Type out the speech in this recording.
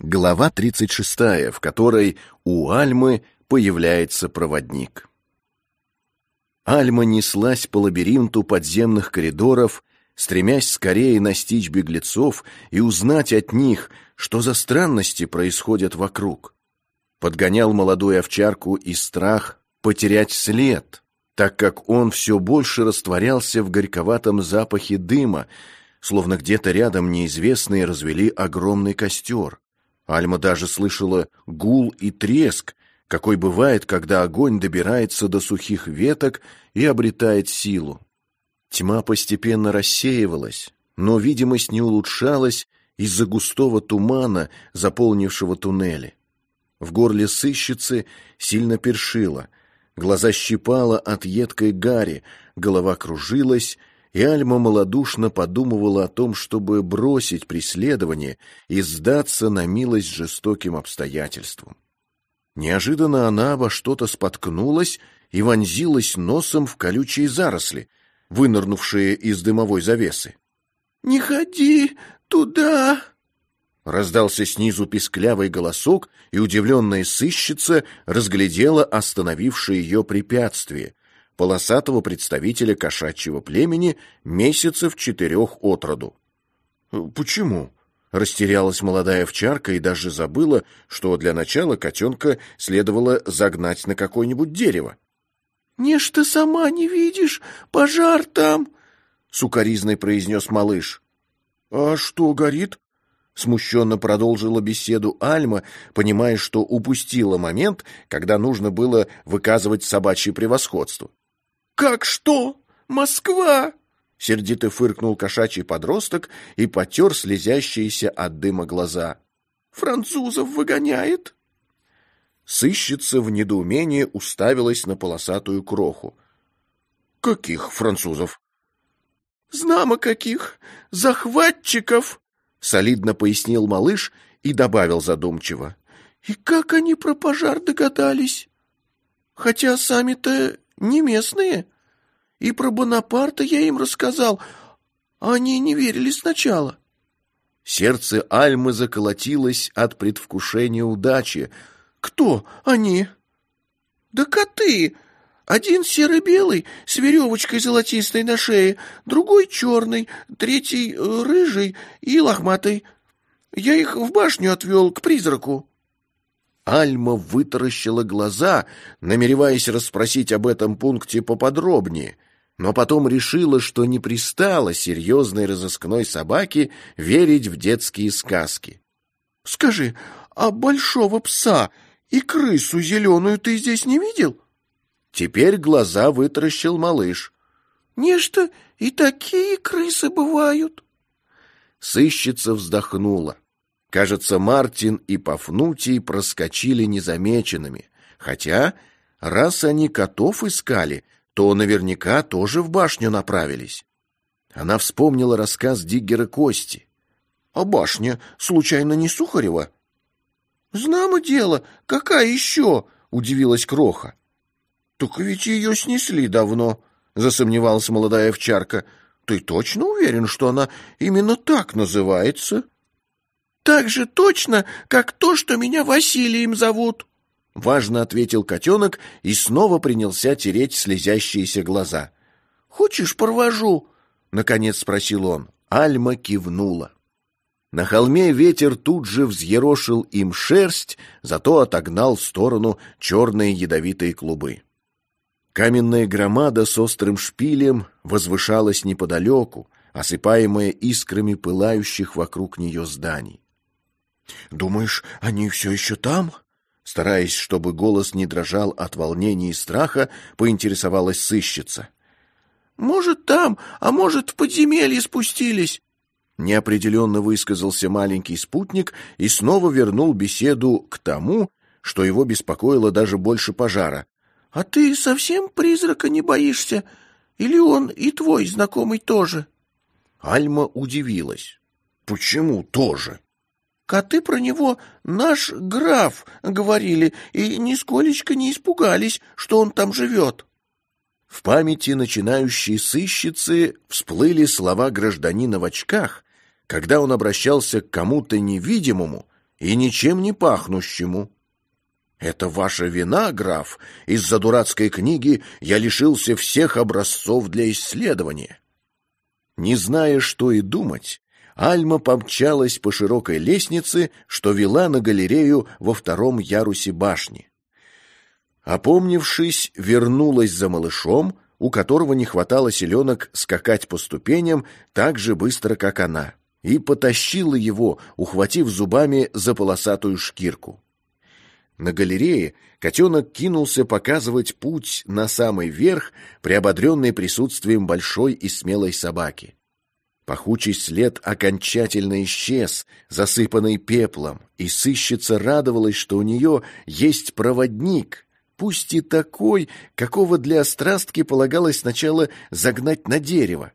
Глава 36, в которой у Альмы появляется проводник. Альма неслась по лабиринту подземных коридоров, стремясь скорее настичь беглецов и узнать от них, что за странности происходят вокруг. Подгонял молодую овчарку и страх потерять след, так как он все больше растворялся в горьковатом запахе дыма, словно где-то рядом неизвестные развели огромный костер. Альма даже слышала гул и треск, какой бывает, когда огонь добирается до сухих веток и обретает силу. Тьма постепенно рассеивалась, но видимость не улучшалась из-за густого тумана, заполнившего туннели. В горле сыщицы сильно першило, глаза щипало от едкой гари, голова кружилась, и Альма малодушно подумывала о том, чтобы бросить преследование и сдаться на милость жестоким обстоятельствам. Неожиданно она обо что-то споткнулась и вонзилась носом в колючие заросли, вынырнувшие из дымовой завесы. «Не ходи туда!» Раздался снизу писклявый голосок, и удивленная сыщица разглядела остановившее ее препятствие — полосатого представителя кошачьего племени месяцев четырех от роду. «Почему?» — растерялась молодая овчарка и даже забыла, что для начала котенка следовало загнать на какое-нибудь дерево. «Не ж ты сама не видишь, пожар там!» — сукоризной произнес малыш. «А что горит?» Смущенно продолжила беседу Альма, понимая, что упустила момент, когда нужно было выказывать собачье превосходство. «Как что? Москва!» Сердито фыркнул кошачий подросток и потер слезящиеся от дыма глаза. «Французов выгоняет?» Сыщица в недоумении уставилась на полосатую кроху. «Каких французов?» «Знамо каких! Захватчиков!» солидно пояснил малыш и добавил задумчиво. «И как они про пожар догадались? Хотя сами-то не местные. И про Бонапарта я им рассказал, они не верили сначала». Сердце Альмы заколотилось от предвкушения удачи. «Кто они?» «Да коты! Один серо-белый с веревочкой золотистой на шее, другой черный, третий э, рыжий и лохматый. Я их в башню отвел к призраку». Альма вытаращила глаза, намереваясь расспросить об этом пункте поподробнее, но потом решила, что не пристало серьезной разыскной собаке верить в детские сказки. «Скажи, а большого пса и крысу зеленую ты здесь не видел?» Теперь глаза вытаращил малыш. «Нечто и такие крысы бывают». Сыщица вздохнула. Кажется, Мартин и Пафнутий проскочили незамеченными. Хотя, раз они котов искали, то наверняка тоже в башню направились. Она вспомнила рассказ Диггера Кости. «А башня, случайно, не Сухарева?» «Знамо дело, какая еще?» — удивилась Кроха. «Так ведь ее снесли давно», — засомневалась молодая овчарка. «Ты точно уверен, что она именно так называется?» «Так же точно, как то, что меня Василием зовут», — важно ответил котенок и снова принялся тереть слезящиеся глаза. «Хочешь, провожу?» — наконец спросил он. Альма кивнула. На холме ветер тут же взъерошил им шерсть, зато отогнал в сторону черные ядовитые клубы. Каменная громада с острым шпилем возвышалась неподалеку, осыпаемая искрами пылающих вокруг нее зданий. «Думаешь, они все еще там?» Стараясь, чтобы голос не дрожал от волнения и страха, поинтересовалась сыщица. «Может, там, а может, в подземелье спустились?» Неопределенно высказался маленький спутник и снова вернул беседу к тому, что его беспокоило даже больше пожара, «А ты совсем призрака не боишься? Или он и твой знакомый тоже?» Альма удивилась. «Почему тоже?» «Коты про него наш граф говорили и нисколечко не испугались, что он там живет». В памяти начинающей сыщицы всплыли слова гражданина в очках, когда он обращался к кому-то невидимому и ничем не пахнущему. Это ваша вина, граф. Из-за дурацкой книги я лишился всех образцов для исследования. Не зная, что и думать, Альма помчалась по широкой лестнице, что вела на галерею во втором ярусе башни. Опомнившись, вернулась за малышом, у которого не хватало селенок скакать по ступеням так же быстро, как она, и потащила его, ухватив зубами за полосатую шкирку. На галерее котенок кинулся показывать путь на самый верх, приободренный присутствием большой и смелой собаки. Пахучий след окончательно исчез, засыпанный пеплом, и сыщица радовалась, что у нее есть проводник, пусть и такой, какого для острастки полагалось сначала загнать на дерево.